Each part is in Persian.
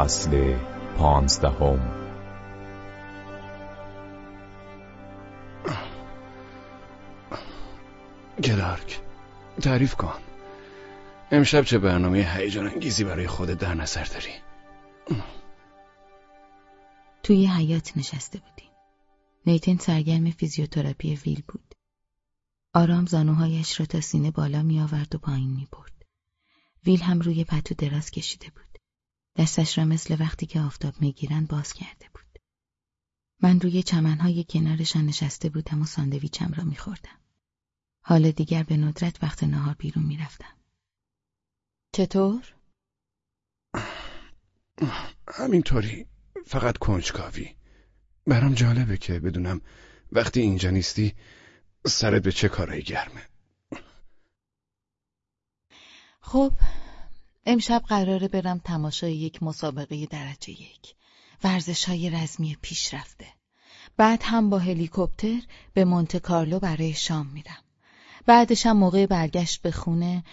فصل پانزدهم. گلارک تعریف کن. امشب چه برنامه هیجان انگیزی برای خودت در نظر داری؟ توی حیات نشسته بودیم. نیتن سرگرم فیزیوتراپی ویل بود. آرام زانوهایش را تا سینه بالا می آورد و پایین می برد. ویل هم روی پتو دراز کشیده بود. دستش را مثل وقتی که آفتاب می‌گیرند باز کرده بود. من روی چمنهای کنارشان نشسته بودم و ساندویچم را میخوردم. حال دیگر به ندرت وقت نهار بیرون می‌رفتم. چطور؟ همینطوری فقط کنجکاوی برام جالبه که بدونم وقتی اینجا نیستی سرت به چه کارایی گرمه خب امشب قراره برم تماشای یک مسابقه درجه یک. ورزش های رزمی پیشرفته. بعد هم با هلیکوپتر به مونت کارلو برای شام میرم. بعدش هم موقع برگشت به خونه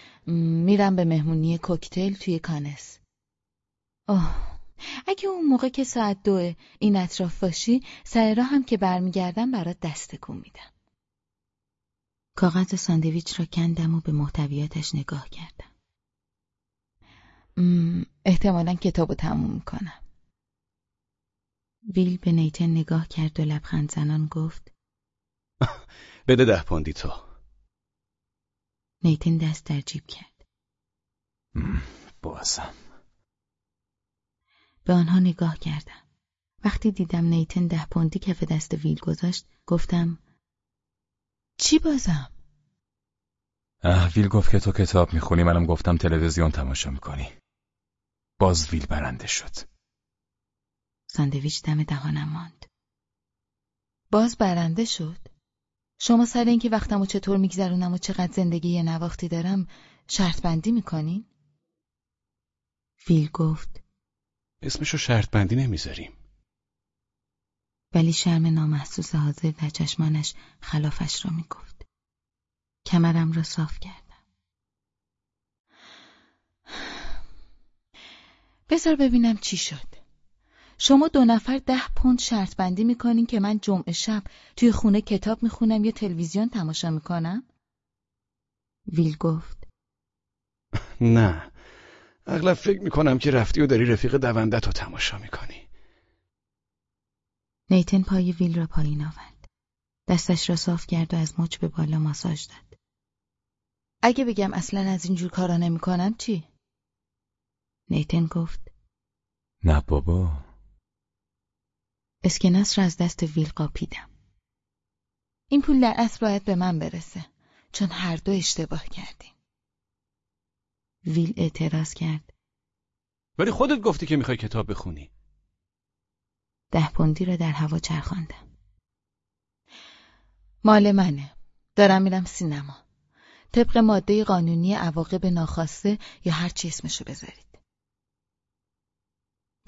میرم به مهمونی کوکتل توی کانس. اوه اگه اون موقع که ساعت دوه این اطراف باشی سر هم که برمیگردم برات دست تکون میدم. کاغذ ساندویچ را کندم و به محتویاتش نگاه کردم. احتمالا کتابو تموم می‌کنم. ویل به نیتن نگاه کرد و لبخند زنان گفت بده ده پوندی تو. نیتن دست در جیب کرد. بازم. به آنها نگاه کردم. وقتی دیدم نیتن ده پوندی کف دست ویل گذاشت گفتم چی بازم؟ ویل گفت که تو کتاب می‌خونی منم گفتم تلویزیون تماشا می‌کنی. باز ویل برنده شد. ساندویچ دم دهانم ماند. باز برنده شد. شما سر اینکه وقتمو چطور میگذرونم و چقدر زندگی یه نواختی دارم شرط بندی می‌کنین؟ ویل گفت. اسمشو شرط بندی نمی‌ذاریم. ولی شرم نامحسوس حاضر در چشمانش خلافش را می‌گفت. کمرم را صاف کرد. بذار ببینم چی شد. شما دو نفر ده پوند شرط بندی می‌کنین که من جمعه شب توی خونه کتاب می‌خونم یا تلویزیون تماشا می‌کنم؟ ویل گفت نه اغلب فکر می‌کنم که رفتی و داری رفیق دوندت رو تماشا می‌کنی نیتن پای ویل را پایین آورد دستش را صاف کرد و از مچ به بالا ماساژ داد اگه بگم اصلا از اینجور کارا نمی‌کنم چی؟ نیتن گفت. نه بابا. اسکناس را از دست ویل قاپیدم. این پول در اصل باید به من برسه چون هر دو اشتباه کردیم. ویل اعتراض کرد. ولی خودت گفتی که می‌خوای کتاب بخونی. ده پوندی را در هوا چرخاندم. مال منه. دارم میرم سینما. طبق ماده قانونی عواقب ناخواسته یا هر چی اسمشو بذارید.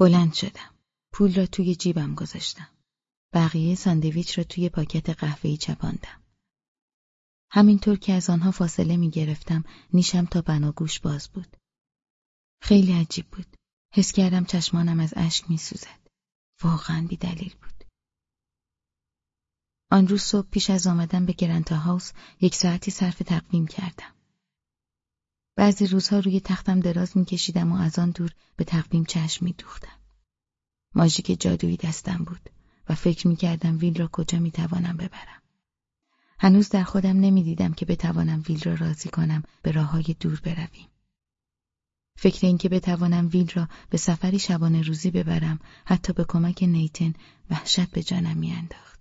بلند شدم. پول را توی جیبم گذاشتم. بقیه ساندویچ را توی پاکت قهوه‌ای چپاندم. همینطور که از آنها فاصله می گرفتم نیشم تا بناگوش باز بود. خیلی عجیب بود. حس کردم چشمانم از اشک می سوزد. واقعا بی دلیل بود. آن روز صبح پیش از آمدن به گرنتا هاوس یک ساعتی صرف تقویم کردم. بعضی روزها روی تختم دراز میکشیدم و از آن دور به تقویم چشم میدوختم. ماژیک جادویی دستم بود و فکر می‌کردم ویل را کجا می‌توانم ببرم. هنوز در خودم نمی‌دیدم که بتوانم ویل را راضی کنم به راه های دور برویم. فکر اینکه بتوانم ویل را به سفری شبانه روزی ببرم حتی به کمک نیتن وحشت به جانم میانداخت.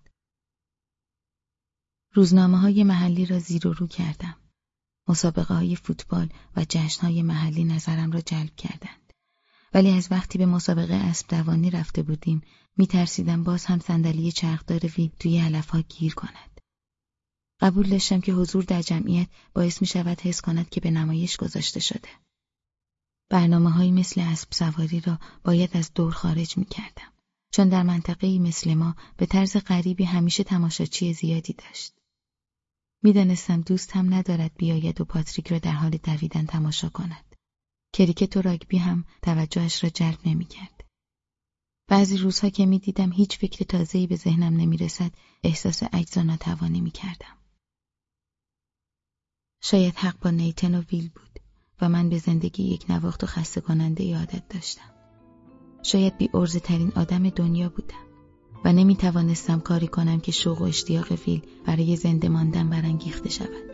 روزنامه های محلی را زیر و رو کردم. مسابقه های فوتبال و جشن های محلی نظرم را جلب کردند. ولی از وقتی به مسابقه اسب دوانی رفته بودیم می ترسیدم باز هم صندلی چرخدار وی توی علف ها گیر کند. قبول داشتم که حضور در جمعیت باعث می شود حس کند که به نمایش گذاشته شده. برنامه های مثل اسب سواری را باید از دور خارج می کردم. چون در منطقه مثل ما به طرز غریبی همیشه تماشاچی زیادی داشت. می‌دانستم دوست هم ندارد بیاید و پاتریک را در حال دویدن تماشا کند. کریکت و راگبی هم توجهش را جلب نمی‌کرد. بعضی روزها که می‌دیدم هیچ فکر تازه‌ای به ذهنم نمی‌رسد احساس عجز و ناتوانی می‌کردم. شاید حق با نیتن و ویل بود و من به زندگی یک نواخت و خسته کننده یادت داشتم. شاید بی ترین آدم دنیا بودم و نمی توانستم کاری کنم که شوق و اشتیاق ویل برای زنده ماندن برانگیخته شود.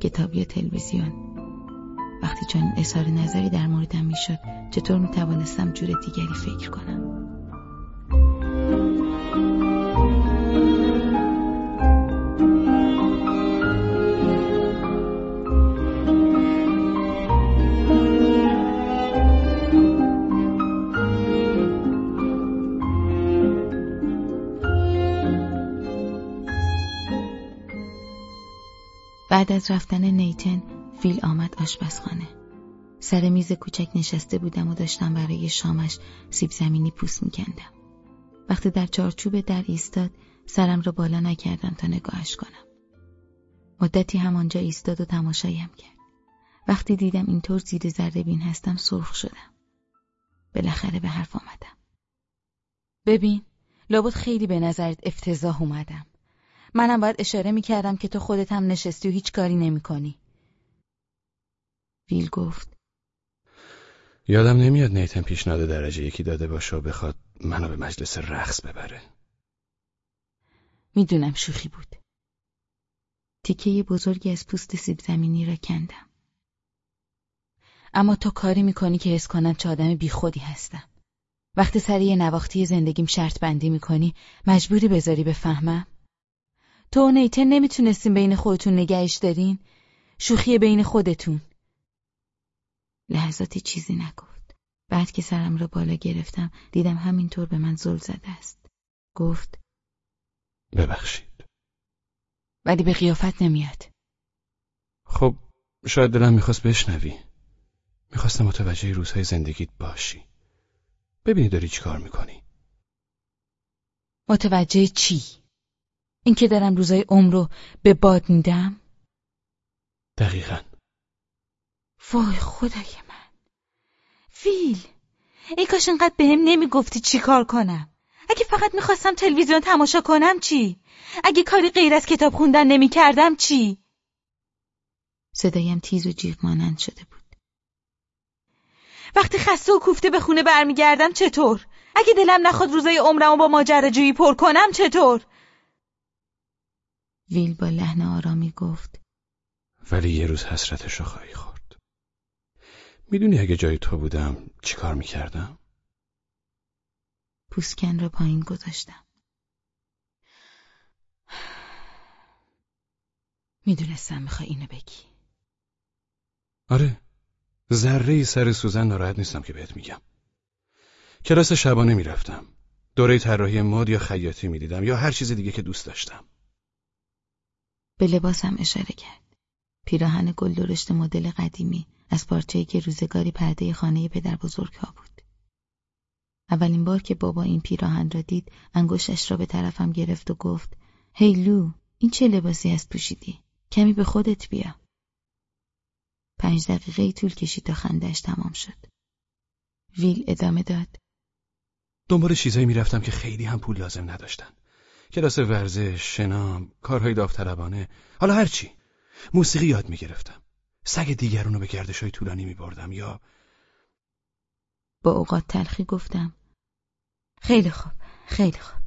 کتاب یا تلویزیون وقتی چون اظهار نظری در موردم می‌شد چطور می توانستم جور دیگری فکر کنم بعد از رفتن نیتن فیل آمد آشپزخانه. سر میز کوچک نشسته بودم و داشتم برای شامش سیب زمینی پوست میکندم. وقتی در چارچوب در ایستاد سرم را بالا نکردم تا نگاهش کنم. مدتی همانجا ایستاد و تماشایم کرد. وقتی دیدم اینطور زیر ذره بین هستم سرخ شدم. بالاخره به حرف آمدم. ببین لابد خیلی به نظرت افتضاح اومدم. منم باید اشاره می‌کردم که تو خودت هم نشستی و هیچ کاری نمی‌کنی. ویل گفت یادم نمیاد نیتن پیشنهاد درجه یکی داده باشه و بخواد منو به مجلس رقص ببره. می‌دونم شوخی بود. تیکه بزرگی از پوست سیب زمینی را کندم. اما تو کاری می‌کنی که حس کنم چه آدم بیخودی هستم. وقتی سر یه نواختی زندگیم شرط بندی می‌کنی مجبوری بذاری بفهمم؟ تو و نیتن نمی‌تونستین بین خودتون نگهش دارین؟ شوخی بین خودتون. لحظاتی چیزی نگفت. بعد که سرم را بالا گرفتم دیدم همینطور به من زل زده است. گفت ببخشید. ولی به قیافت نمیاد. خب شاید دلم می‌خواست بشنوی. می‌خواستم متوجه روزهای زندگیت باشی. ببینی داری چی کار می‌کنی. متوجه چی؟ اینکه دارم روزای عمر رو به باد میدم؟ دقیقا وای خدای من فیل ای کاش انقدر بهم نمی‌گفتی چی کار کنم اگه فقط می‌خواستم تلویزیون تماشا کنم چی؟ اگه کاری غیر از کتاب خوندن نمی‌کردم چی؟ صدایم تیز و جیغ مانند شده بود وقتی خسته و کوفته به خونه برمیگردم چطور؟ اگه دلم نخواد روزای عمرمو با ماجراجویی پر کنم چطور؟ ویل با لحن آرامی گفت. ولی یه روز حسرتشو خواهی خورد. می‌دونی اگه جای تو بودم چیکار می‌کردم؟ پوسکن را پایین گذاشتم. می‌دونستم می‌خوای اینو بگی. آره ذره سر سوزن ناراحت نیستم که بهت میگم. کلاس شبانه می‌رفتم. دوره طراحی مد یا خیاطی می‌دیدم یا هر چیز دیگه که دوست داشتم. به لباسم اشاره کرد. پیراهن گل درشت مدل قدیمی از پارچه‌ای که روزگاری پرده خانه پدر بزرگ ها بود. اولین بار که بابا این پیراهن را دید انگشتش را به طرفم گرفت و گفت هی لو این چه لباسی است پوشیدی؟ کمی به خودت بیا. پنج دقیقه طول کشید تا خندش تمام شد. ویل ادامه داد. دنبال چیزایی می‌رفتم که خیلی هم پول لازم نداشتن. کلاس ورزش، شنا، کارهای داوطلبانه، حالا هرچی. موسیقی یاد می‌گرفتم. سگ دیگرونو به گردش های طولانی میبردم یا با اوقات تلخی گفتم خیلی خوب خیلی خوب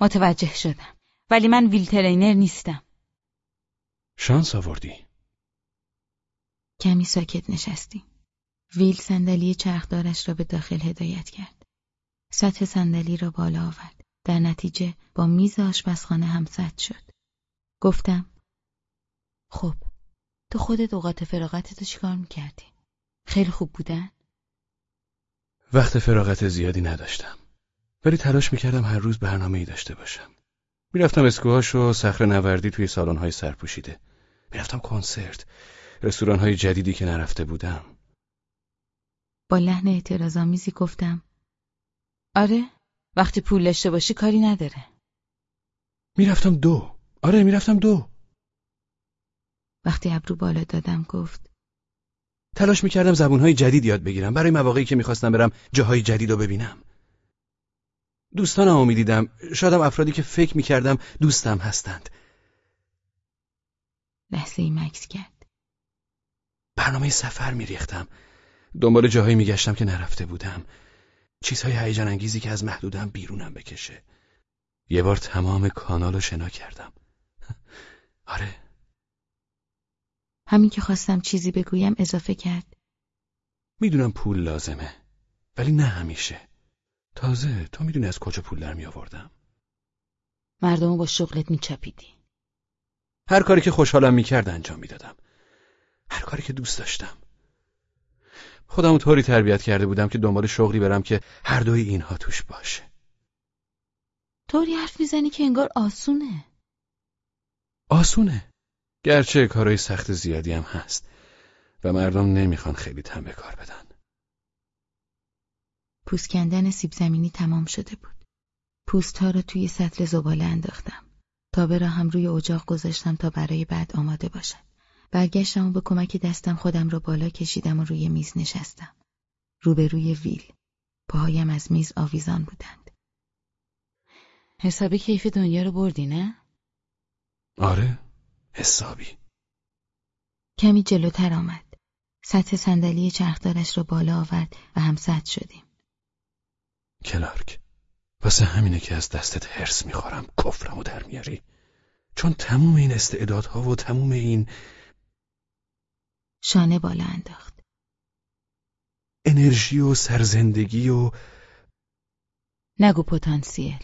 متوجه شدم ولی من ویل ترینر نیستم. شانس آوردی. کمی ساکت نشستیم ویل صندلی چرخدارش را به داخل هدایت کرد. سطح صندلی را بالا آورد. در نتیجه با میز آشپزخانه هم سد شد. گفتم خب تو خودت اوقات فراغتتو چیکار می‌کردی؟ خیلی خوب بودن؟ وقت فراغت زیادی نداشتم. ولی تلاش می‌کردم هر روز برنامه ای داشته باشم. می‌رفتم اسکوهاش و صخره نوردی توی سالن‌های سرپوشیده. می‌رفتم کنسرت، رستوران‌های جدیدی که نرفته بودم. با لحن اعتراضآمیزی گفتم آره وقتی پول داشته باشی کاری نداره. می‌رفتم دو. آره می‌رفتم دو. وقتی ابرو بالا دادم گفت تلاش می‌کردم زبونهای جدید یاد بگیرم. برای مواقعی که می‌خواستم برم جاهای جدید رو ببینم. دوستانم رو می‌دیدم شادم افرادی که فکر می‌کردم دوستم هستند. لحظه ای مکس کرد. برنامه سفر میریختم. دنبال جاهایی میگشتم که نرفته بودم. چیزهای هیجان انگیزی که از محدودم بیرونم بکشه. یه بار تمام کانال رو شنا کردم. آره. همین که خواستم چیزی بگویم اضافه کرد. می‌دونم پول لازمه ولی نه همیشه. تازه تو می‌دونی از کجا پول در می آوردم مردمو با شغلت میچپیدی. هر کاری که خوشحالم می‌کرد انجام می‌دادم. هر کاری که دوست داشتم. خودمو طوری تربیت کرده بودم که دنبال شغلی برم که هر دوی اینها توش باشه. طوری حرف می‌زنی که انگار آسونه. آسونه. گرچه کارهای سخت زیادی هم هست و مردم نمی‌خوان خیلی تن به کار بدن. پوست کندن سیب زمینی تمام شده بود. پوست ها را توی سطل زباله انداختم تابه را هم روی اجاق گذاشتم تا برای بعد آماده باشد برگشتم و به کمک دستم خودم را بالا کشیدم و روی میز نشستم. روبروی ویل. پاهایم از میز آویزان بودند. حسابی کیف دنیا رو بردی نه؟ آره، حسابی. کمی جلوتر آمد. سطح صندلی چرخدارش را بالا آورد و هم سطح شدیم. کلارک، واسه همینه که از دستت هرس می‌خورم کفرمو در میاری. چون تموم این استعدادها و تموم این شانه بالا انداخت. انرژی و سرزندگی و نگو پتانسیل.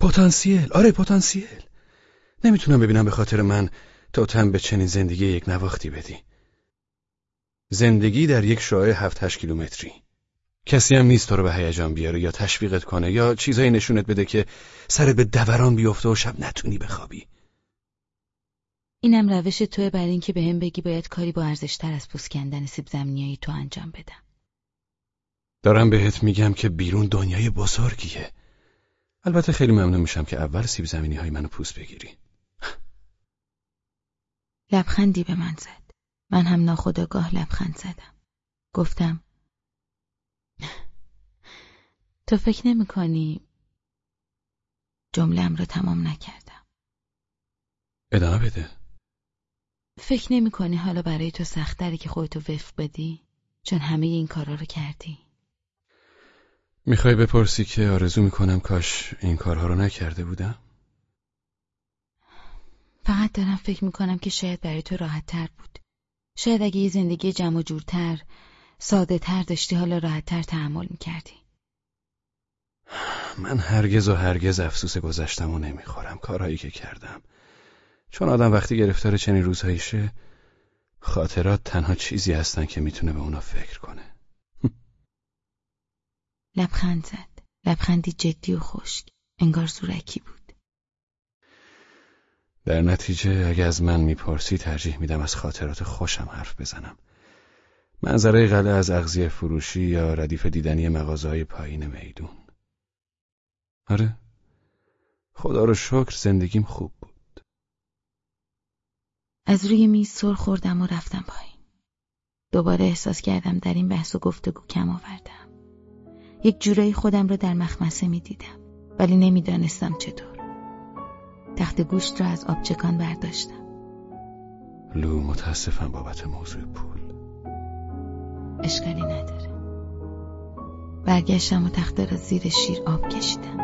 پتانسیل؟ آره پتانسیل. نمی‌تونم ببینم به خاطر من تو تن به چنین زندگی یک نواختی بدی. زندگی در یک شعاع هفت هشت کیلومتری. کسی هم نیست تو رو به هیجان بیاره یا تشویقت کنه یا چیزایی نشونت بده که سرت به دوران بیفته و شب نتونی بخوابی. اینم روش توه برای اینکه به هم بگی باید کاری با ارزشتر از پوست کندن سیب زمینیایی تو انجام بدم. دارم بهت میگم که بیرون دنیای بزرگیه. البته خیلی ممنون میشم که اول سیب زمینی های منو پوست بگیری. لبخندی به من زد. من هم ناخداگاه لبخند زدم. گفتم تو فکر نمی کنی جملم رو تمام نکردم. ادامه بده. فکر نمی کنی حالا برای تو سختره که خودتو وفق بدی؟ چون همه این کارا رو کردی می‌خوای بپرسی که آرزو می‌کنم کاش این کارها رو نکرده بودم؟ فقط دارم فکر می‌کنم که شاید برای تو راحت تر بود شاید اگه یه زندگی جمع و جورتر ساده تر داشتی حالا راحت تر تحمل می‌کردی من هرگز و هرگز افسوس گذشتم و نمی‌خورم کارهایی که کردم چون آدم وقتی گرفتار چنین روزهایی شه خاطرات تنها چیزی هستن که می‌تونه به اونا فکر کنه. لبخند زد. لبخندی جدی و خشک. انگار زورکی بود. در نتیجه اگه از من می‌پرسی ترجیح میدم از خاطرات خوشم حرف بزنم. منظره قلعه از اغذیه فروشی یا ردیف دیدنی مغازه های پایین میدون. آره. خدا رو شکر زندگیم خوب بود. از روی میز سر خوردم و رفتم پایین. دوباره احساس کردم در این بحث و گفتگو کم آوردم. یک جورایی خودم را در مخمسه می دیدم ولی نمی‌دانستم چطور. تخت گوشت را از آبچکان برداشتم. لو متاسفم بابت موضوع پول. اشکالی نداره. برگشتم و تخته را زیر شیر آب کشیدم.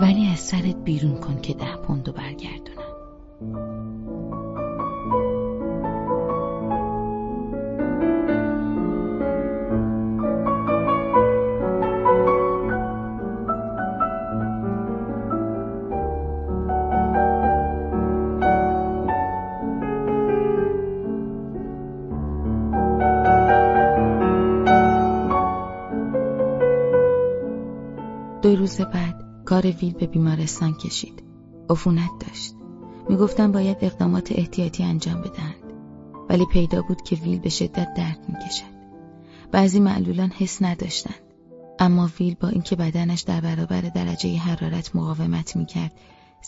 ولی از سرت بیرون کن که ده پوندو برگردونم. دو روز بعد کار ویل به بیمارستان کشید. عفونت داشت. می‌گفتن باید اقدامات احتیاطی انجام بدهند. ولی پیدا بود که ویل به شدت درد می‌کشد. بعضی معلولان حس نداشتند. اما ویل با اینکه بدنش در برابر درجه حرارت مقاومت می‌کرد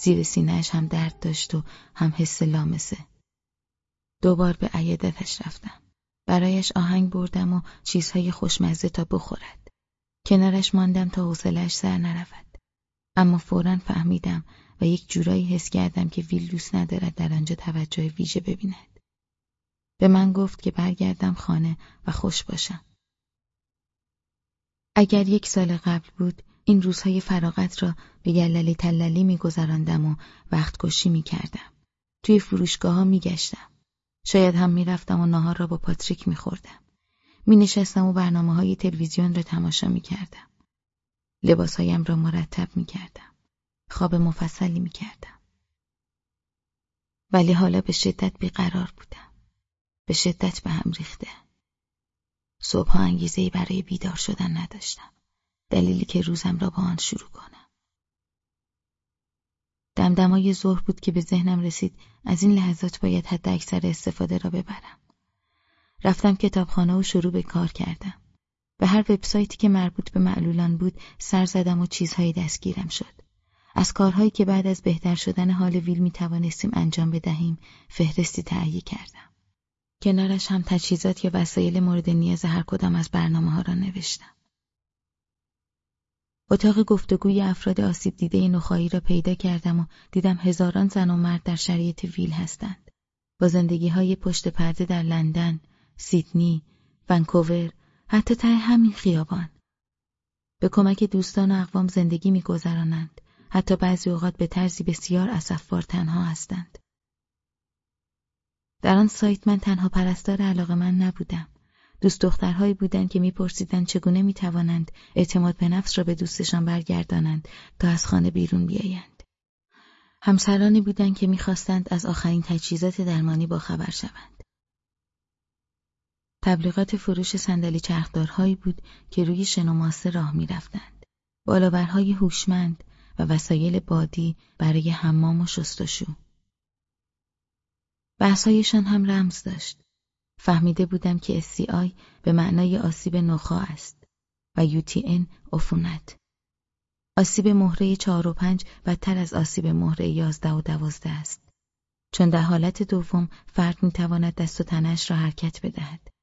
زیر سینهش هم درد داشت و هم حس لامسه. دوبار به عیادتش رفتم. برایش آهنگ بردم و چیزهای خوشمزه تا بخورد. کنارش ماندم تا حوصلش سر نرود. اما فورا فهمیدم و یک جورایی حس کردم که ویل دوست ندارد در آنجا توجه ویژه ببیند. به من گفت که برگردم خانه و خوش باشم. اگر یک سال قبل بود این روزهای فراغت را به گللی تللی میگذراندم و وقت کشی می‌کردم. توی فروشگاه ها میگشتم. شاید هم می‌رفتم و نهار را با پاتریک میخوردم. مینشستم و برنامه های تلویزیون را تماشا می‌کردم. لباسهایم را مرتب می‌کردم. خواب مفصلی می‌کردم. ولی حالا به شدت بیقرار بودم. به شدت به هم ریخته. صبحها انگیزهای برای بیدار شدن نداشتم. دلیلی که روزم را با آن شروع کنم. دمدمای ظهر بود که به ذهنم رسید از این لحظات باید حد اکثر استفاده را ببرم. رفتم کتابخانه و شروع به کار کردم. به هر وبسایتی که مربوط به معلولان بود سر زدم و چیزهایی دستگیرم شد. از کارهایی که بعد از بهتر شدن حال ویل می توانستیم انجام بدهیم فهرستی تهیه کردم. کنارش هم تجهیزات یا وسایل مورد نیاز هر کدام از برنامه ها را نوشتم. اتاق گفتگوی افراد آسیب دیده نخایی را پیدا کردم و دیدم هزاران زن و مرد در شرایط ویل هستند. با زندگی های پشت پرده در لندن، سیدنی، ونکوور، حتی ته همین خیابان. به کمک دوستان و اقوام زندگی میگذرانند. حتی بعضی اوقات به طرزی بسیار اسفبار تنها هستند. در آن سایت من تنها پرستار علاقه من نبودم. دوست دخترهایی بودند که میپرسیدند چگونه می‌توانند اعتماد به نفس را به دوستشان برگردانند تا از خانه بیرون بیایند. همسرانی بودند که می‌خواستند از آخرین تجهیزات درمانی با خبر شوند. تبلیغات فروش صندلی چرخدارهایی بود که روی شنوماسه راه می‌رفتند. بالاورهای هوشمند و وسایل بادی برای حمام و شستشو. بحثهایشان هم رمز داشت. فهمیده بودم که SCI به معنای آسیب نخا است و UTN عفونت. آسیب مهره چهار و پنج بدتر از آسیب مهره یازده و دوازده است. چون در حالت دوم فرد می‌تواند دست و تنش را حرکت بدهد.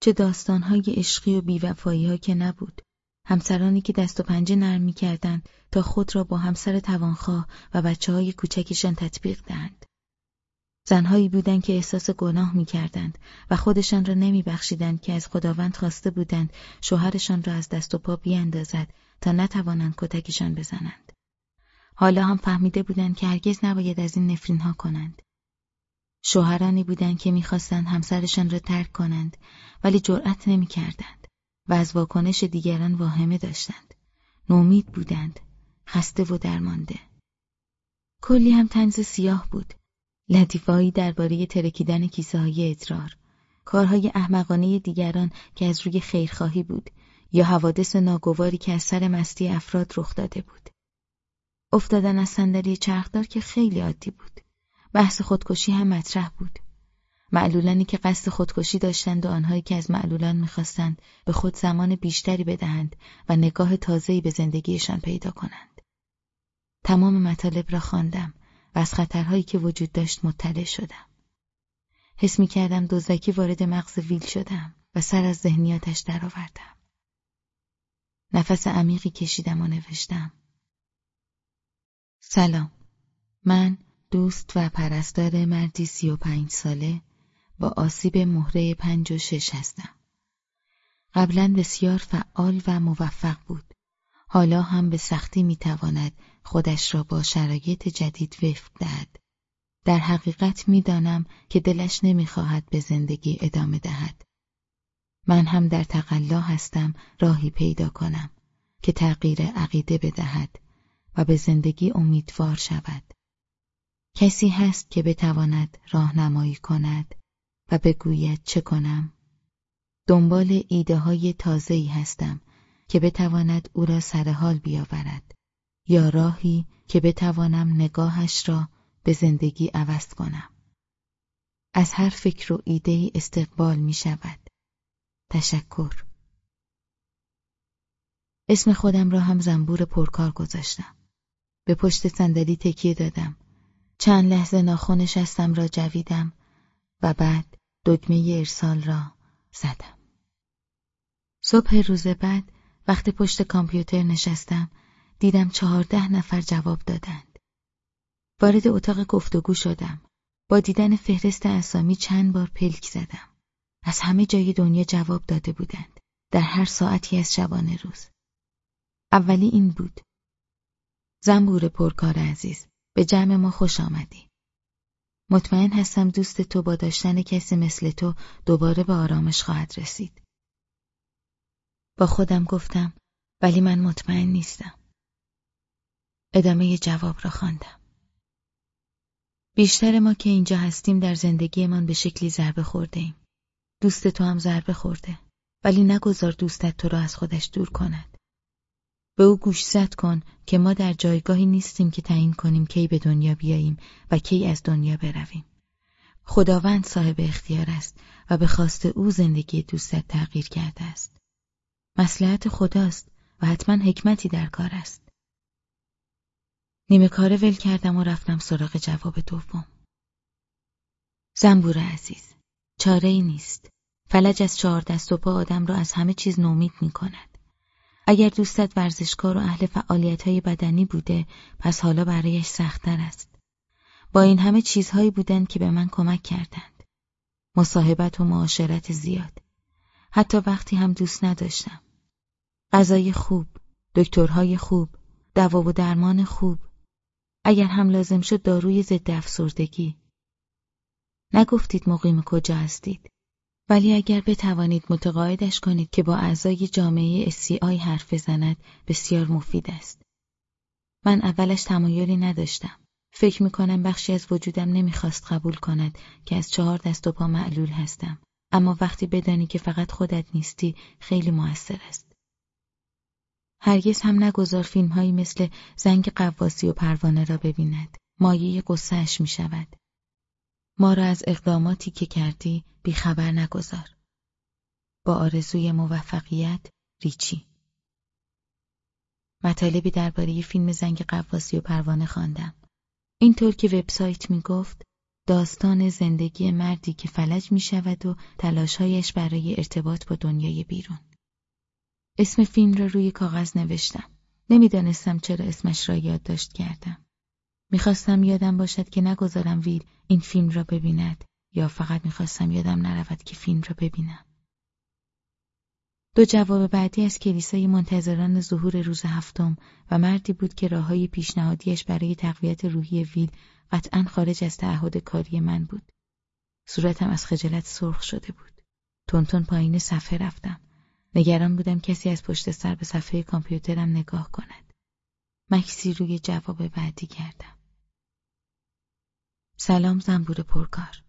چه داستانهای عشقی و بیوفایی ها که نبود. همسرانی که دست و پنجه نرم می‌کردند تا خود را با همسر توانخواه و بچه های کوچکشان تطبیق دهند. زنهایی بودند که احساس گناه می‌کردند و خودشان را نمیبخشیدند که از خداوند خواسته بودند شوهرشان را از دست و پا بیاندازد تا نتوانند کتکشان بزنند. حالا هم فهمیده بودند که هرگز نباید از این نفرین ها کنند. شوهرانی بودند که می‌خواستند همسرشان را ترک کنند ولی جرأت نمی‌کردند و از واکنش دیگران واهمه داشتند. نومید بودند، خسته و درمانده. کلی هم تنز سیاه بود لطیفهایی درباره ترکیدن کیسه های ادرار، کارهای احمقانه دیگران که از روی خیرخواهی بود یا حوادث ناگواری که از سر مستی افراد رخ داده بود. افتادن از صندلی چرخدار که خیلی عادی بود. بحث خودکشی هم مطرح بود. معلولانی که قصد خودکشی داشتند و آنهایی که از معلولان می‌خواستند به خود زمان بیشتری بدهند و نگاه تازه‌ای به زندگیشان پیدا کنند. تمام مطالب را خواندم و از خطرهایی که وجود داشت مطلع شدم. حس می کردم دزدکی وارد مغز ویل شدم و سر از ذهنیاتش درآوردم. نفس عمیقی کشیدم و نوشتم. سلام. من دوست و پرستار مردی سی و پنج ساله با آسیب مهره پنج و شش هستم. قبلا بسیار فعال و موفق بود. حالا هم به سختی می‌تواند خودش را با شرایط جدید وفق دهد. در حقیقت می‌دانم که دلش نمی‌خواهد به زندگی ادامه دهد. من هم در تقلا هستم راهی پیدا کنم که تغییر عقیده بدهد و به زندگی امیدوار شود. کسی هست که بتواند راهنمایی کند و بگوید چه کنم؟ دنبال ایده های تازه‌ای هستم که بتواند او را سر حال بیاورد یا راهی که بتوانم نگاهش را به زندگی عوض کنم. از هر فکر و ایده استقبال می شود. تشکر. اسم خودم را هم زنبور پرکار گذاشتم. به پشت صندلی تکیه دادم. چند لحظه ناخن شستم را جویدم و بعد دکمه ارسال را زدم. صبح روز بعد وقتی پشت کامپیوتر نشستم دیدم چهارده نفر جواب دادند. وارد اتاق گفتگو شدم. با دیدن فهرست اسامی چند بار پلک زدم. از همه جای دنیا جواب داده بودند. در هر ساعتی از شبانه روز. اولی این بود. زنبور پرکار عزیز. به جمع ما خوش آمدی. مطمئن هستم دوست تو با داشتن کسی مثل تو دوباره به آرامش خواهد رسید. با خودم گفتم ولی من مطمئن نیستم. ادامه جواب را خواندم. بیشتر ما که اینجا هستیم در زندگیمان به شکلی ضربه خورده ایم. دوست تو هم ضربه خورده. ولی نگذار دوستت تو را از خودش دور کند. به او گوشزد کن که ما در جایگاهی نیستیم که تعیین کنیم کی به دنیا بیاییم و کی از دنیا برویم. خداوند صاحب اختیار است و به خواست او زندگی دوستت تغییر کرده است. مسلحت خداست و حتما حکمتی در کار است. نیمه کاره ول کردم و رفتم سراغ جواب دوم. زنبور عزیز، چاره ای نیست. فلج از چهار دست و پا آدم را از همه چیز نومید می کند. اگر دوستت ورزشکار و اهل فعالیت های بدنی بوده پس حالا برایش سختتر است. با این همه چیزهایی بودند که به من کمک کردند. مصاحبت و معاشرت زیاد. حتی وقتی هم دوست نداشتم. غذای خوب، دکترهای خوب، دوا و درمان خوب. اگر هم لازم شد داروی ضد افسردگی. نگفتید مقیم کجا هستید. ولی اگر بتوانید متقاعدش کنید که با اعضای جامعه آی حرف بزند بسیار مفید است. من اولش تمایلی نداشتم. فکر می‌کنم بخشی از وجودم نمی‌خواست قبول کند که از چهار دست و پا معلول هستم. اما وقتی بدانی که فقط خودت نیستی خیلی موثر است. هرگز هم نگذار فیلم هایی مثل زنگ قواسی و پروانه را ببیند. مایه قصهش می شود. ما را از اقداماتی که کردی بیخبر نگذار. با آرزوی موفقیت ریچی مطالبی درباره فیلم زنگ قواسی و پروانه خواندم. اینطور که وبسایت می گفت داستان زندگی مردی که فلج می شود و تلاشهایش برای ارتباط با دنیای بیرون. اسم فیلم را روی کاغذ نوشتم. نمی‌دانستم چرا اسمش را یادداشت کردم. می‌خواستم یادم باشد که نگذارم ویل این فیلم را ببیند یا فقط می‌خواستم یادم نرود که فیلم را ببینم. دو جواب بعدی از کلیسای منتظران ظهور روز هفتم و مردی بود که راههای پیشنهادیش برای تقویت روحی ویل قطعا خارج از تعهد کاری من بود. صورتم از خجالت سرخ شده بود. تونتون پایین صفحه رفتم. نگران بودم کسی از پشت سر به صفحه کامپیوترم نگاه کند. مکسی روی جواب بعدی کردم. سلام زنبور پرکار.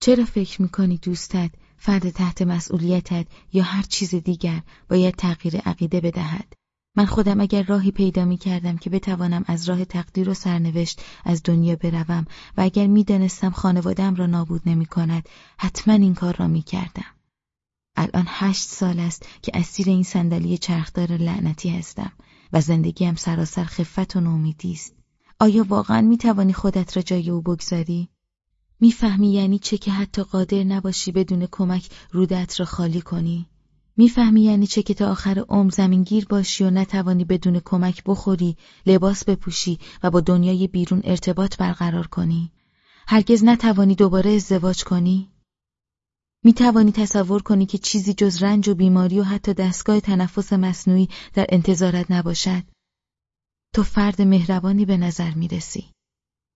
چرا فکر می‌کنی دوستت، فرد تحت مسئولیتت یا هر چیز دیگر باید تغییر عقیده بدهد؟ من خودم اگر راهی پیدا می کردم که بتوانم از راه تقدیر و سرنوشت از دنیا بروم و اگر می‌دانستم خانوادم را نابود نمی کند حتما این کار را می کردم. الان هشت سال است که اسیر این صندلی چرخدار لعنتی هستم و زندگیم سراسر خفت و نومیدی است. آیا واقعا می توانی خودت را جای او بگذاری؟ می‌فهمی یعنی چه که حتی قادر نباشی بدون کمک رودت را خالی کنی؟ می‌فهمی یعنی چه که تا آخر عمر زمینگیر باشی و نتوانی بدون کمک بخوری، لباس بپوشی و با دنیای بیرون ارتباط برقرار کنی؟ هرگز نتوانی دوباره ازدواج کنی؟ می توانی تصور کنی که چیزی جز رنج و بیماری و حتی دستگاه تنفس مصنوعی در انتظارت نباشد؟ تو فرد مهربانی به نظر می رسی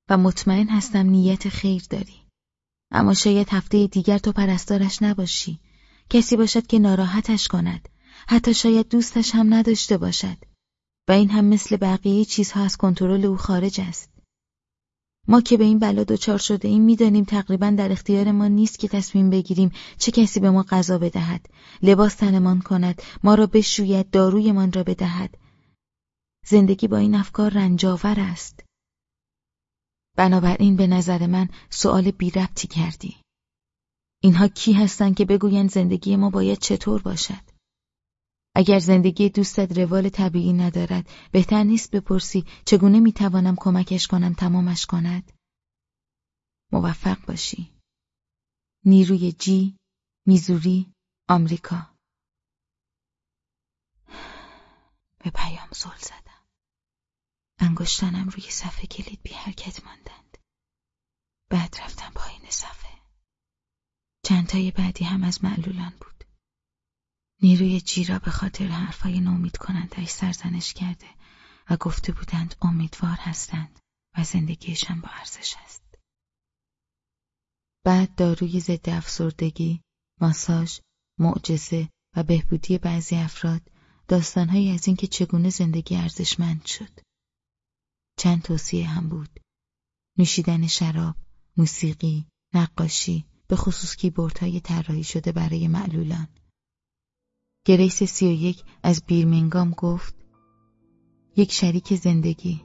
و مطمئن هستم نیت خیر داری. اما شاید هفته دیگر تو پرستارش نباشی. کسی باشد که ناراحتش کند. حتی شاید دوستش هم نداشته باشد. و این هم مثل بقیه چیزها از کنترل او خارج است. ما که به این بلا دچار شده ایم می‌دانیم تقریبا در اختیار ما نیست که تصمیم بگیریم چه کسی به ما غذا بدهد لباس تنمان کند ما را بشوید دارویمان را بدهد زندگی با این افکار رنجاور است. بنابراین به نظر من سؤال بی ربطی کردی. اینها کی هستند که بگویند زندگی ما باید چطور باشد؟ اگر زندگی دوستت روال طبیعی ندارد بهتر نیست بپرسی چگونه می‌توانم کمکش کنم تمامش کند؟ موفق باشی. نیروی جی، میزوری، آمریکا. به پیام زل زدم. انگشتانم روی صفحه کلید بی حرکت ماندند. بعد رفتم پایین صفحه. چندتای بعدی هم از معلولان بود. نیروی جی را به خاطر حرفای نومید کنندش سرزنش کرده و گفته بودند امیدوار هستند و زندگیشان با ارزش است. بعد داروی ضد افسردگی، ماساژ، معجزه و بهبودی بعضی افراد داستانهایی از اینکه چگونه زندگی ارزشمند شد. چند توصیه هم بود. نوشیدن شراب، موسیقی، نقاشی، به خصوص کیبوردهای طراحی شده برای معلولان. گریس سی و یک از بیرمنگام گفت یک شریک زندگی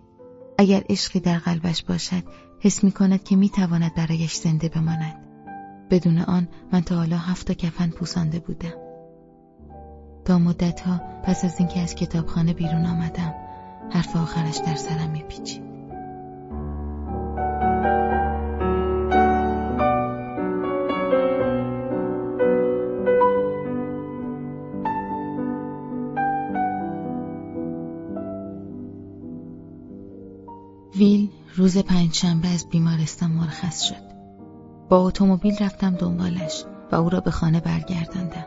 اگر عشقی در قلبش باشد حس می کند که می تواند برایش زنده بماند بدون آن من تا حالا هفت کفن پوسانده بودم تا مدتها پس از اینکه از کتابخانه بیرون آمدم حرف آخرش در سرم میپیچید ویل روز پنجشنبه از بیمارستان مرخص شد. با اتومبیل رفتم دنبالش و او را به خانه برگرداندم.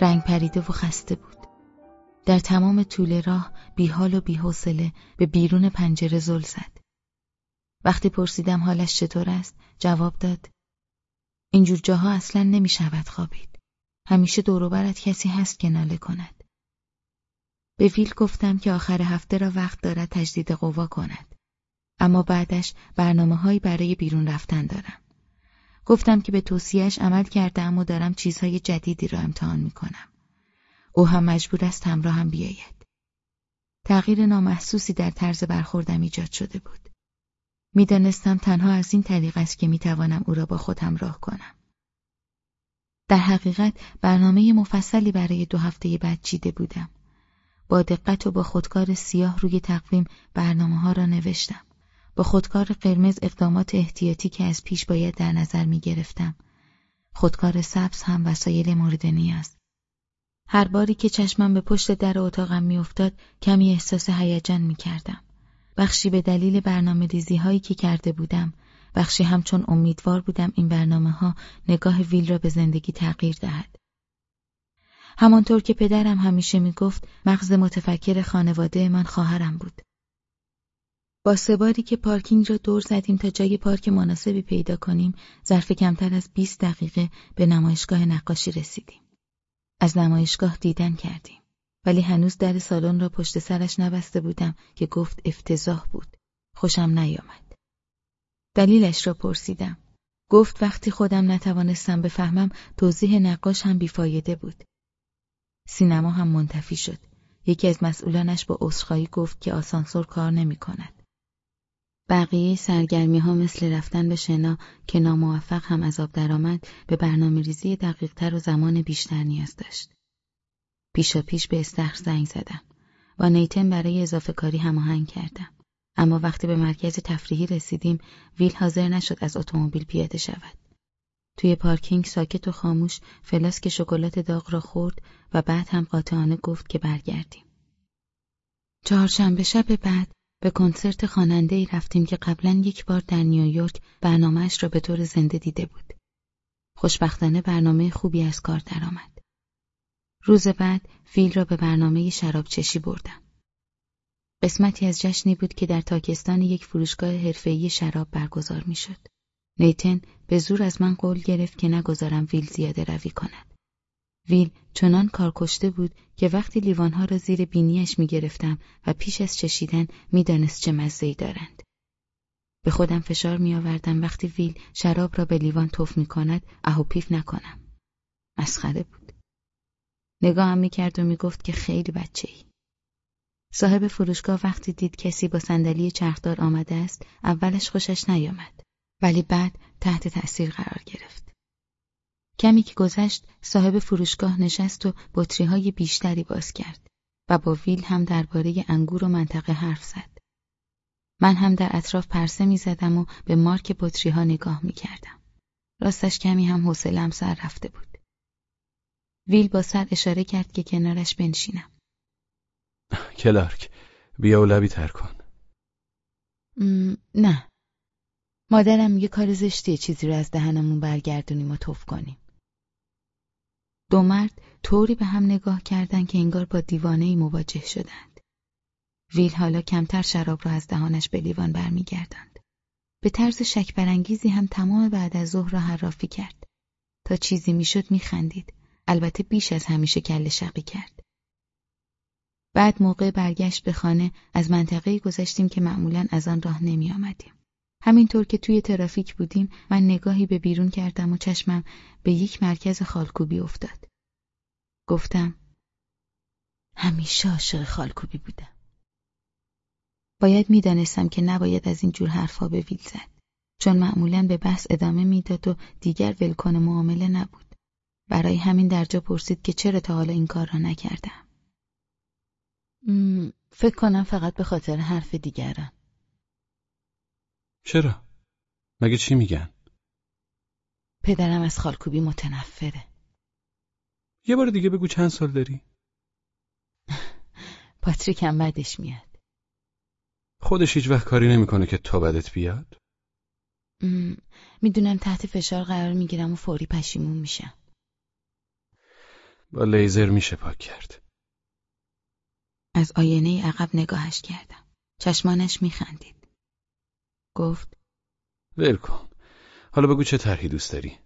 رنگ پریده و خسته بود. در تمام طول راه بیحال و بیحوصله به بیرون پنجره زل زد. وقتی پرسیدم حالش چطور است جواب داد اینجور جاها اصلا نمی شود خوابید. همیشه دوروبرت کسی هست که ناله کند. به ویل گفتم که آخر هفته را وقت دارد تجدید قوا کند. اما بعدش برنامه برای بیرون رفتن دارم. گفتم که به توصیهش عمل کردم و دارم چیزهای جدیدی را امتحان می کنم. او هم مجبور است همراه هم بیاید. تغییر نامحسوسی در طرز برخوردم ایجاد شده بود. می‌دانستم تنها از این طریق است که می‌توانم او را با خود همراه کنم. در حقیقت برنامه مفصلی برای دو هفته بعد چیده بودم. با دقت و با خودکار سیاه روی تقویم برنامه ها را نوشتم. با خودکار قرمز اقدامات احتیاطی که از پیش باید در نظر می گرفتم. خودکار سبز هم وسایل مورد نیاز. هر باری که چشمم به پشت در اتاقم میافتاد کمی احساس هیجان می کردم. بخشی به دلیل برنامه ریزی هایی که کرده بودم، بخشی همچون امیدوار بودم این برنامه ها نگاه ویل را به زندگی تغییر دهد. همانطور که پدرم همیشه می‌گفت مغز متفکر خانواده من خواهرم بود. با سه که پارکینگ را دور زدیم تا جای پارک مناسبی پیدا کنیم، ظرف کمتر از 20 دقیقه به نمایشگاه نقاشی رسیدیم. از نمایشگاه دیدن کردیم. ولی هنوز در سالن را پشت سرش نبسته بودم که گفت افتضاح بود. خوشم نیامد. دلیلش را پرسیدم. گفت وقتی خودم نتوانستم بفهمم توضیح نقاش هم بیفایده بود. سینما هم منتفی شد. یکی از مسئولانش با عذرخواهی گفت که آسانسور کار نمی کند. بقیه سرگرمی ها مثل رفتن به شنا که ناموفق هم از آب درآمد به برنامه ریزی دقیقتر و زمان بیشتر نیاز داشت. پیشا پیش به استخر زنگ زدم. و نیتن برای اضافه کاری هماهنگ کردم. اما وقتی به مرکز تفریحی رسیدیم ویل حاضر نشد از اتومبیل پیاده شود. توی پارکینگ ساکت و خاموش فلاسک شکلات داغ را خورد و بعد هم قاطعانه گفت که برگردیم. چهارشنبه شب بعد به کنسرت خواننده ای رفتیم که قبلا یک بار در نیویورک برنامهش را به طور زنده دیده بود. خوشبختانه برنامه خوبی از کار درآمد. روز بعد فیل را به برنامه شراب چشی بردم. قسمتی از جشنی بود که در تاکستان یک فروشگاه حرفه‌ای شراب برگزار می‌شد. نیتن به زور از من قول گرفت که نگذارم ویل زیاده روی کند. ویل چنان کار کشته بود که وقتی لیوانها را زیر بینیش می گرفتم و پیش از چشیدن می‌دانست چه مزهی دارند. به خودم فشار می آوردم وقتی ویل شراب را به لیوان توف می کند اهو پیف نکنم. مسخره بود. نگاهم می‌کرد و می‌گفت که خیلی بچه ای. صاحب فروشگاه وقتی دید کسی با صندلی چرخدار آمده است اولش خوشش نیامد ولی بعد تحت تأثیر قرار گرفت کمی که گذشت صاحب فروشگاه نشست و بطری های بیشتری باز کرد و با ویل هم درباره انگور و منطقه حرف زد من هم در اطراف پرسه می زدم و به مارک بطری ها نگاه می کردم. راستش کمی هم حوصله‌ام سر رفته بود. ویل با سر اشاره کرد که کنارش بنشینم. کلارک بیا و لبی تر کن. نه. مادرم یه کار زشتیه چیزی رو از دهنمون برگردونیم و توف کنیم. دو مرد طوری به هم نگاه کردند که انگار با دیوانه ای مواجه شدند. ویل حالا کمتر شراب را از دهانش به لیوان برمیگرداند. به طرز شک برانگیزی هم تمام بعد از ظهر را حرافی کرد. تا چیزی می‌شد میخندید. البته بیش از همیشه کل شقی کرد. بعد موقع برگشت به خانه از منطقه گذشتیم که معمولا از آن راه نمی آمدیم. همینطور که توی ترافیک بودیم من نگاهی به بیرون کردم و چشمم به یک مرکز خالکوبی افتاد. گفتم همیشه عاشق خالکوبی بودم. باید می‌دانستم که نباید از این جور حرفها به ویل زد چون معمولا به بحث ادامه می‌داد و دیگر ولکن معامله نبود برای همین درجا پرسید که چرا تا حالا این کار را نکردم فکر کنم فقط به خاطر حرف دیگران چرا؟ مگه چی میگن؟ پدرم از خالکوبی متنفره یه بار دیگه بگو چند سال داری؟ پاتریک هم بدش میاد خودش هیچ وقت کاری نمی‌کنه که تو بدت بیاد؟ می‌دونم تحت فشار قرار می‌گیرم و فوری پشیمون میشم. با لیزر میشه پاک کرد. از آینه عقب نگاهش کردم. چشمانش میخندید. گفت ول کن. حالا بگو چه طرحی دوست داری؟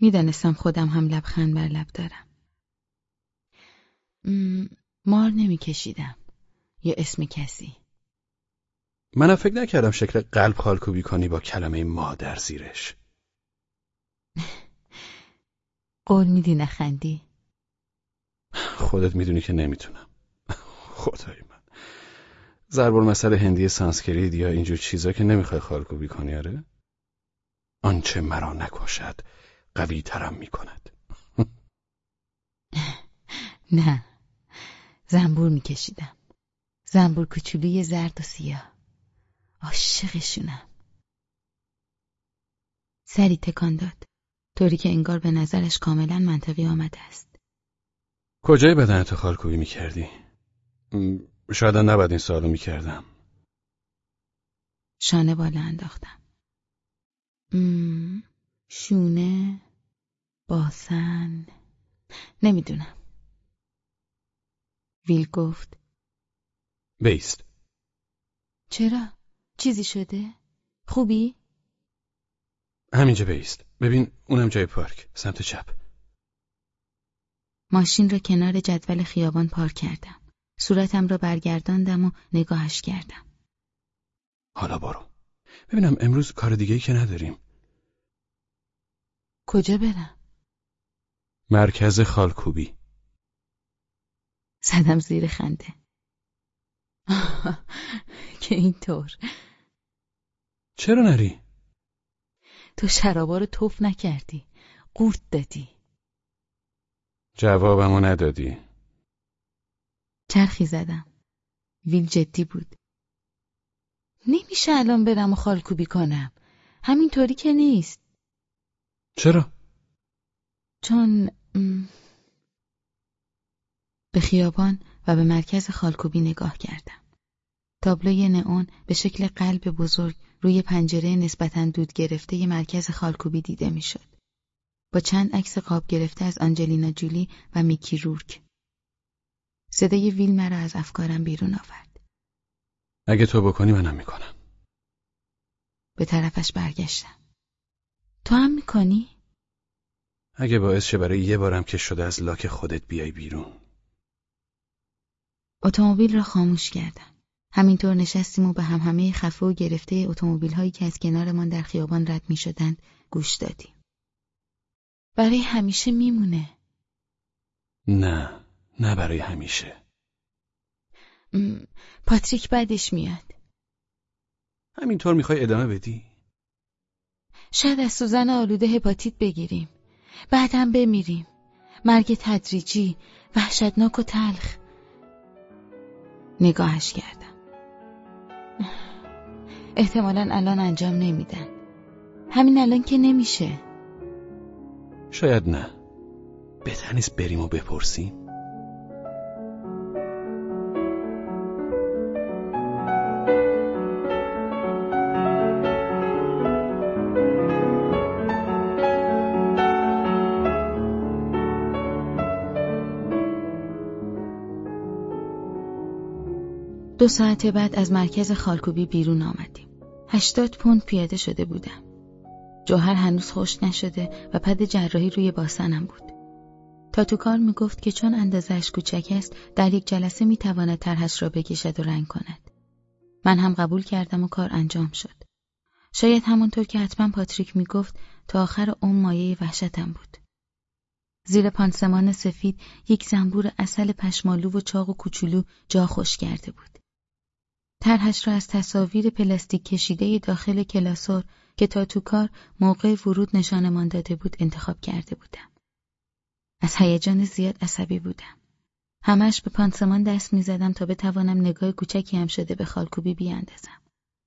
می‌دانستم خودم هم لبخند بر لب دارم. مار نمیکشیدم. یا اسم کسی منم فکر نکردم شکل قلب خالکوبی کنی با کلمه مادر زیرش قول میدی نخندی خودت می‌دونی که نمی‌تونم خدای من ضرب مسئله هندی سانسکرید یا اینجور چیزا که نمی‌خوای خالکوبی کنی آره؟ آنچه مرا نکشد قوی ترم می‌کند. نه. زنبور میکشیدم. زنبور کوچولوی زرد و سیاه. عاشقشونم. سری تکان داد. طوری که انگار به نظرش کاملا منطقی آمده است. کجای بدنتو خالکوبی می‌کردی؟ شاید نباید این سوالو می‌کردم. شانه بالا انداختم. شونه باسن نمی‌دونم. ویل گفت. بیست. چرا؟ چیزی شده؟ خوبی؟ همینجا بیست. ببین اونم جای پارک سمت چپ. ماشین را کنار جدول خیابان پارک کردم. صورتم را برگرداندم و نگاهش کردم. حالا برو. ببینم امروز کار دیگه ای که نداریم. کجا برم؟ مرکز خالکوبی. زدم زیر خنده. که اینطور. چرا نری؟ تو شرابا رو توف نکردی. قورت دادی. جوابمو ندادی. چرخی زدم ویل جدی بود نمیشه الان برم و خالکوبی کنم همینطوری که نیست چرا؟ چون به خیابان و به مرکز خالکوبی نگاه کردم. تابلوی نئون به شکل قلب بزرگ روی پنجره نسبتا دود گرفته مرکز خالکوبی دیده می‌شد. با چند عکس قاب گرفته از آنجلینا جولی و میکی رورک. صدای ویل مرا از افکارم بیرون آورد. اگه تو بکنی منم می‌کنم. به طرفش برگشتم. تو هم می‌کنی؟ اگه باعث شه برای یه بارم که شده از لاک خودت بیای بیرون. اتومبیل را خاموش کردم. همینطور نشستیم و به هم همه خفه و گرفته اتومبیل هایی که از کنارمان در خیابان رد می شدند گوش دادیم. برای همیشه میمونه. نه، نه برای همیشه. پاتریک بعدش میاد. همینطور می‌خوای ادامه بدی؟ شاید از سوزن آلوده هپاتیت بگیریم. بعدم بمیریم. مرگ تدریجی وحشتناک و تلخ. نگاهش کردم. احتمالا الان انجام نمیدن. همین الان که نمیشه. شاید نه. بهتر نیست بریم و بپرسیم؟ دو ساعت بعد از مرکز خالکوبی بیرون آمدیم. هشتاد پوند پیاده شده بودم. جوهر هنوز خوش نشده و پد جراحی روی باسنم بود. تاتوکار می گفت که چون اندازش کوچک است در یک جلسه می تواند طرحش را بکشد و رنگ کند. من هم قبول کردم و کار انجام شد. شاید همانطور که حتما پاتریک می گفت تا آخر اون مایه وحشتم بود. زیر پانسمان سفید یک زنبور اصل پشمالو و چاق و کوچولو جا خوش کرده بود. طرحش را از تصاویر پلاستیک کشیده داخل کلاسور که تا تو کار موقع ورود نشانمان داده بود انتخاب کرده بودم. از هیجان زیاد عصبی بودم. همش به پانسمان دست می زدم تا بتوانم نگاه کوچکی هم شده به خالکوبی بیاندازم.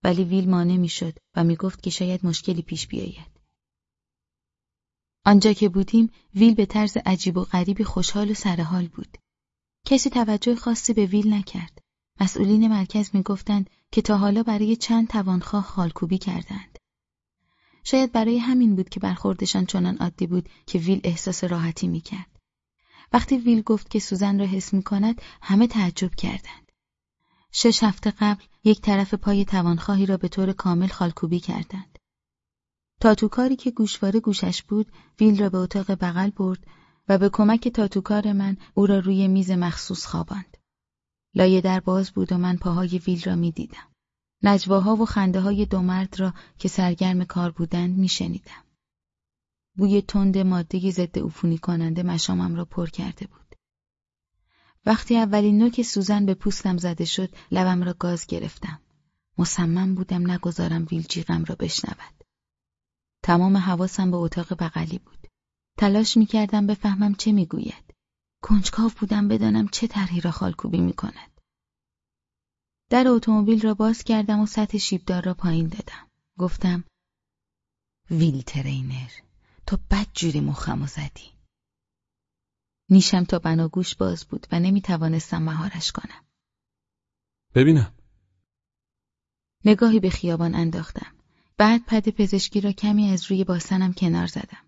ولی ویل مانع می شد و می گفت که شاید مشکلی پیش بیاید. آنجا که بودیم ویل به طرز عجیب و غریبی خوشحال و سرحال بود. کسی توجه خاصی به ویل نکرد. مسئولین مرکز می‌گفتند که تا حالا برای چند توانخواه خالکوبی کردند. شاید برای همین بود که برخوردشان چنان عادی بود که ویل احساس راحتی می‌کرد. وقتی ویل گفت که سوزن را حس می کند همه تعجب کردند. شش هفته قبل یک طرف پای توانخواهی را به طور کامل خالکوبی کردند. تاتوکاری که گوشواره گوشش بود ویل را به اتاق بغل برد و به کمک تاتوکار من او را روی میز مخصوص خواباند. لایه در باز بود و من پاهای ویل را می دیدم. نجواها و خنده های دو مرد را که سرگرم کار بودند می شنیدم. بوی تند ماده ضد عفونی کننده مشامم را پر کرده بود. وقتی اولین نوک سوزن به پوستم زده شد لبم را گاز گرفتم. مصمم بودم نگذارم ویل جیغم را بشنود. تمام حواسم به اتاق بغلی بود. تلاش می کردم بفهمم چه می گوید. کنجکاو بودم بدانم چه طرحی را خالکوبی می کند. در اتومبیل را باز کردم و سطح شیبدار را پایین دادم. گفتم ویل ترینر تو بد جوری مخم زدی. نیشم تا بناگوش باز بود و نمی توانستم مهارش کنم. ببینم. نگاهی به خیابان انداختم. بعد پد پزشکی را کمی از روی باسنم کنار زدم.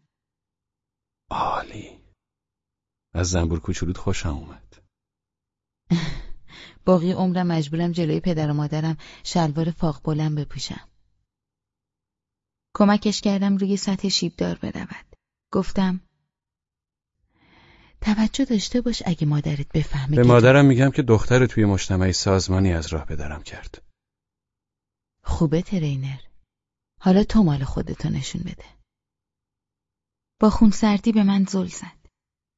عالی. از زنبور کوچولوت خوشم اومد. باقی عمرم مجبورم جلوی پدر و مادرم شلوار فاق بلند بپوشم. کمکش کردم روی سطح شیبدار برود. گفتم توجه داشته باش اگه مادرت بفهمه به مادرم میگم که دختر توی مجتمع سازمانی از راه بدرم کرد. خوبه ترینر. حالا تو مال خودتو نشون بده. با خونسردی به من زل زد.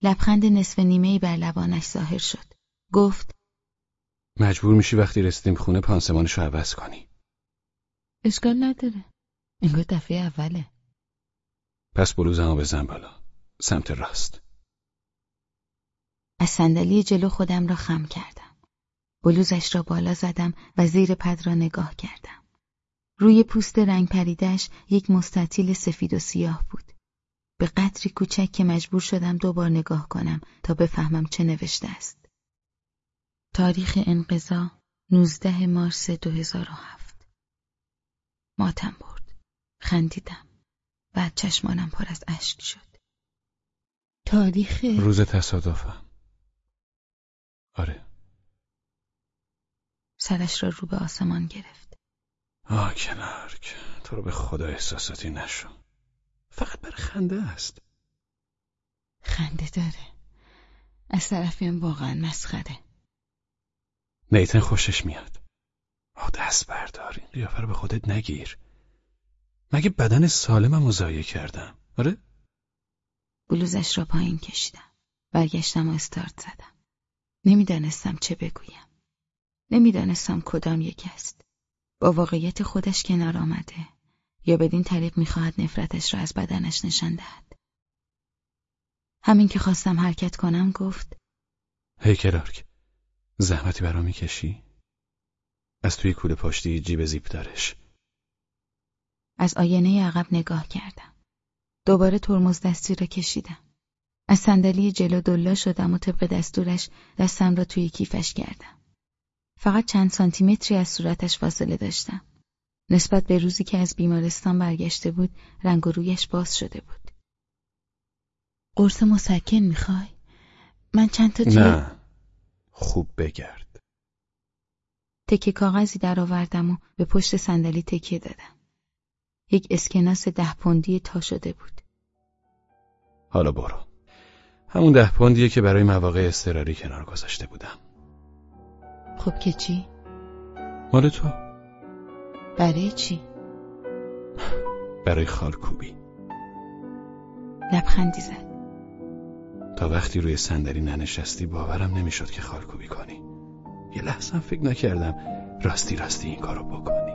لبخند نصف نیمه بر لبانش ظاهر شد. گفت مجبور میشی وقتی رسیدیم خونه پانسمانش رو عوض کنی. اشکال نداره. انگار دفعه اوله. پس بلوزمو بزن بالا. سمت راست. از صندلی جلو خودم را خم کردم. بلوزش را بالا زدم و زیر پد را نگاه کردم. روی پوست رنگ پریدش یک مستطیل سفید و سیاه بود. به قدری کوچک که مجبور شدم دوبار نگاه کنم تا بفهمم چه نوشته است. تاریخ انقضا 19 مارس 2007 ماتم برد. خندیدم. بعد چشمانم پر از اشک شد. تاریخ روز تصادفم. آره. سرش را رو به آسمان گرفت. آه کنارک تو رو به خدا احساساتی نشو. فقط بر خنده است. خنده داره. از طرفی هم واقعا مسخره. نیتن خوشش میاد. آه دست بردار این قیافه رو به خودت نگیر. مگه بدن سالمم مزایه کردم. آره؟ بلوزش را پایین کشیدم. برگشتم و استارت زدم. نمی‌دانستم چه بگویم. نمی‌دانستم کدام یک است. با واقعیت خودش کنار آمده یا بدین طریق می‌خواهد نفرتش را از بدنش نشان دهد. همین که خواستم حرکت کنم گفت هی کرارک زحمتی برا می‌کشی؟ از توی کوله پشتی جیب زیپ دارش. از آینه عقب نگاه کردم. دوباره ترمز دستی را کشیدم. از صندلی جلو دلا شدم و طبق دستورش دستم را توی کیفش کردم فقط چند سانتیمتری از صورتش فاصله داشتم. نسبت به روزی که از بیمارستان برگشته بود رنگ و رویش باز شده بود. قرص مسکن می‌خوای؟ من چند تا نه. خوب بگرد. تکه کاغذی درآوردم و به پشت صندلی تکیه دادم. یک اسکناس ده پوندی تا شده بود. حالا برو. همون ده پوندیه که برای مواقع اضطراری کنار گذاشته بودم. خب که چی؟ مال تو. برای چی؟ برای خالکوبی. لبخندی زد. تا وقتی روی صندلی ننشستی باورم نمی‌شد که خالکوبی کنی. یه لحظه فکر نکردم راستی راستی این کارو بکنی.